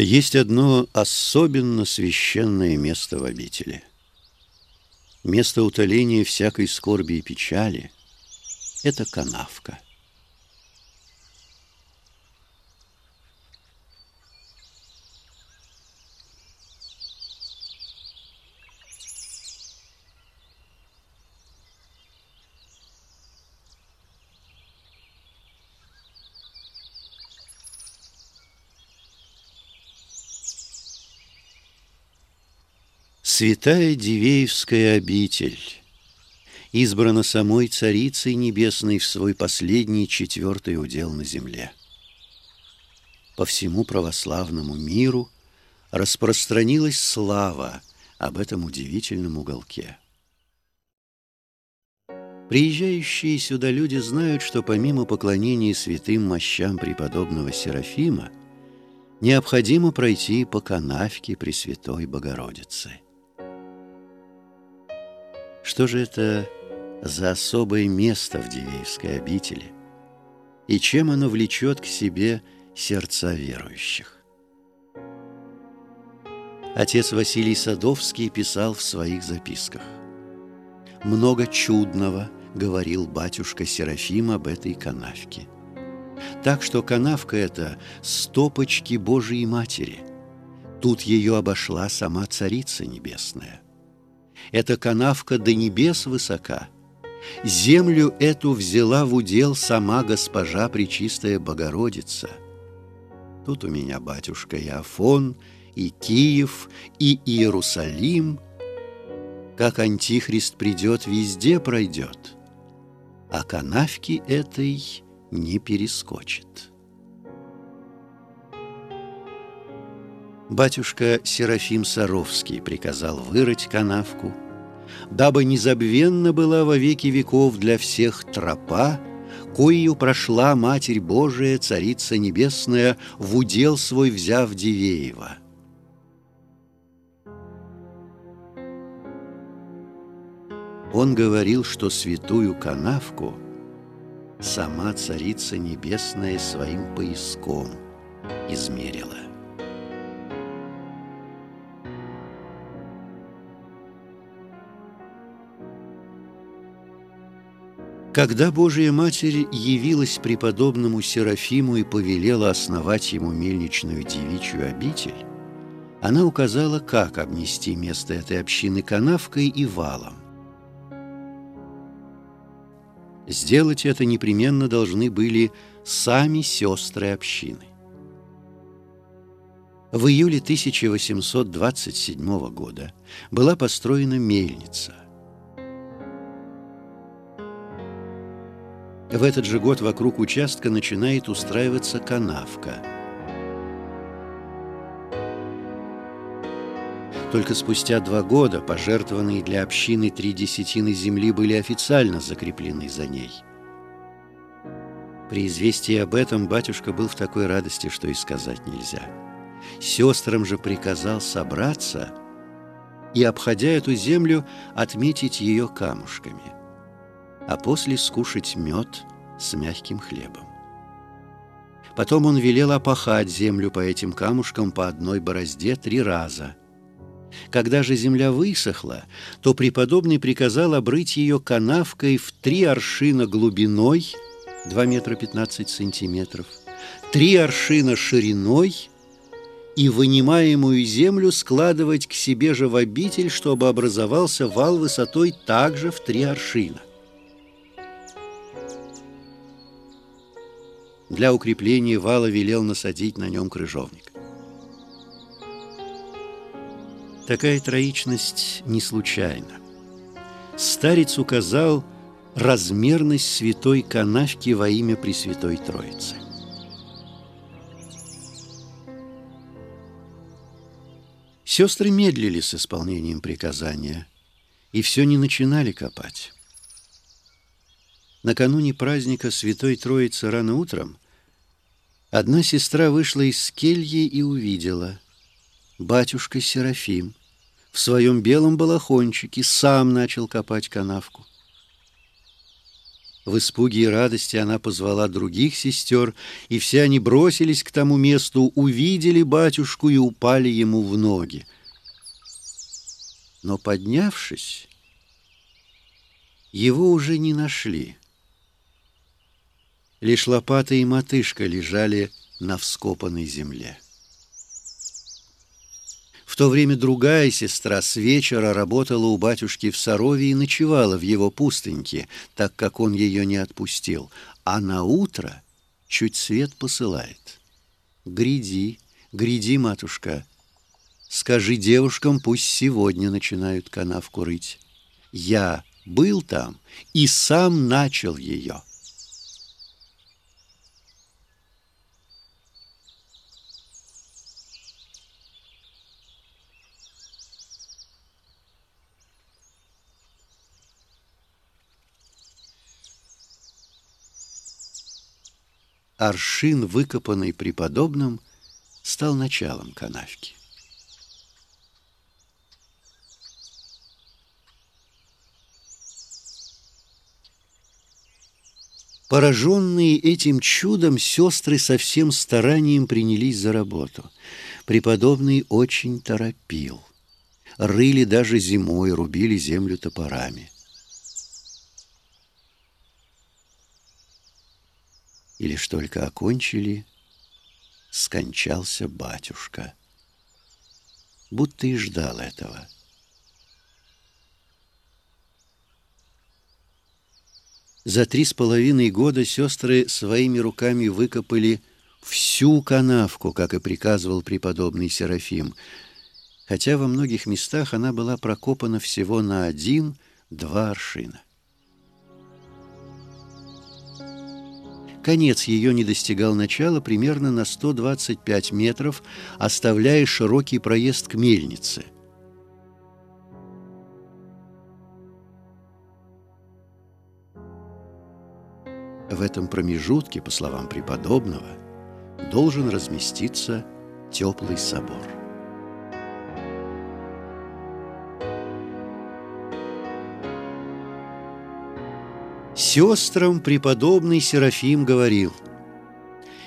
Есть одно особенно священное место в обители. Место утоления всякой скорби и печали — это канавка — Святая Дивеевская обитель избрана самой Царицей Небесной в свой последний четвертый удел на земле. По всему православному миру распространилась слава об этом удивительном уголке. Приезжающие сюда люди знают, что помимо поклонения святым мощам преподобного Серафима, необходимо пройти по канавке Пресвятой Богородицы – что же это за особое место в Дивеевской обители? И чем оно влечет к себе сердца верующих? Отец Василий Садовский писал в своих записках. «Много чудного», — говорил батюшка Серафим об этой канавке. Так что канавка эта — стопочки Божией Матери. Тут ее обошла сама Царица Небесная — эта канавка до небес высока. Землю эту взяла в удел сама госпожа Пречистая Богородица. Тут у меня батюшка и Афон, и Киев, и Иерусалим. Как антихрист придет, везде пройдет, а канавки этой не перескочит. Батюшка Серафим Саровский приказал вырыть канавку, дабы незабвенна была во веки веков для всех тропа, коею прошла Матерь Божия, Царица Небесная, в удел свой взяв Дивеева. Он говорил, что святую канавку сама Царица Небесная своим пояском измерила. Когда Божия Матерь явилась преподобному Серафиму и повелела основать ему мельничную девичью обитель, она указала, как обнести место этой общины канавкой и валом. Сделать это непременно должны были сами сестры общины. В июле 1827 года была построена мельница – В этот же год вокруг участка начинает устраиваться канавка. Только спустя два года пожертвованные для общины три десятины земли были официально закреплены за ней. При известии об этом батюшка был в такой радости, что и сказать нельзя. Сестрам же приказал собраться и, обходя эту землю, отметить ее камушками – а после скушать мед с мягким хлебом. Потом он велел опахать землю по этим камушкам по одной борозде три раза. Когда же земля высохла, то преподобный приказал обрыть ее канавкой в три аршина глубиной, 2 метра 15 сантиметров, три аршина шириной и вынимаемую землю складывать к себе же в обитель, чтобы образовался вал высотой также в три аршина. Для укрепления вала велел насадить на нем крыжовник. Такая троичность не случайна. Старец указал размерность святой канавки во имя Пресвятой Троицы. Сестры медлили с исполнением приказания и все не начинали копать. Накануне праздника Святой Троицы рано утром одна сестра вышла из кельи и увидела. Батюшка Серафим в своем белом балахончике сам начал копать канавку. В испуге и радости она позвала других сестер, и все они бросились к тому месту, увидели батюшку и упали ему в ноги. Но, поднявшись, его уже не нашли. Лишь лопата и мотышка лежали на вскопанной земле то время другая сестра с вечера работала у батюшки в Сарове и ночевала в его пустыньке, так как он ее не отпустил, а на утро чуть свет посылает. «Гряди, гряди, матушка, скажи девушкам, пусть сегодня начинают канавку рыть. Я был там и сам начал ее». Аршин, выкопанный преподобным, стал началом канавки. Пораженные этим чудом, сестры со всем старанием принялись за работу. Преподобный очень торопил. Рыли даже зимой, рубили землю топорами. И лишь только окончили, скончался батюшка. Будто и ждал этого. За три с половиной года сестры своими руками выкопали всю канавку, как и приказывал преподобный Серафим, хотя во многих местах она была прокопана всего на один-два аршина. Конец ее не достигал начала примерно на 125 метров, оставляя широкий проезд к мельнице. В этом промежутке, по словам преподобного, должен разместиться теплый собор. Сестрам преподобный Серафим говорил,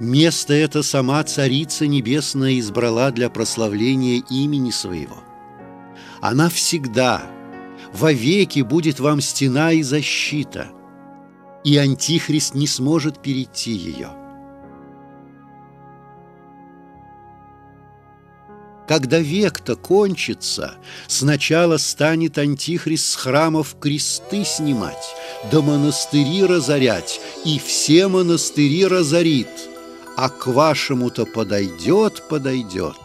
«Место это сама Царица Небесная избрала для прославления имени своего. Она всегда, вовеки будет вам стена и защита, и Антихрист не сможет перейти ее». Когда век-то кончится, сначала станет Антихрист с храмов кресты снимать, да монастыри разорять, и все монастыри разорит, а к вашему-то подойдет, подойдет.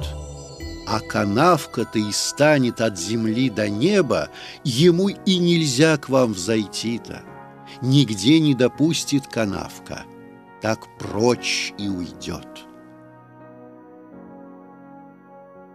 А канавка-то и станет от земли до неба, ему и нельзя к вам взойти-то. Нигде не допустит канавка, так прочь и уйдет.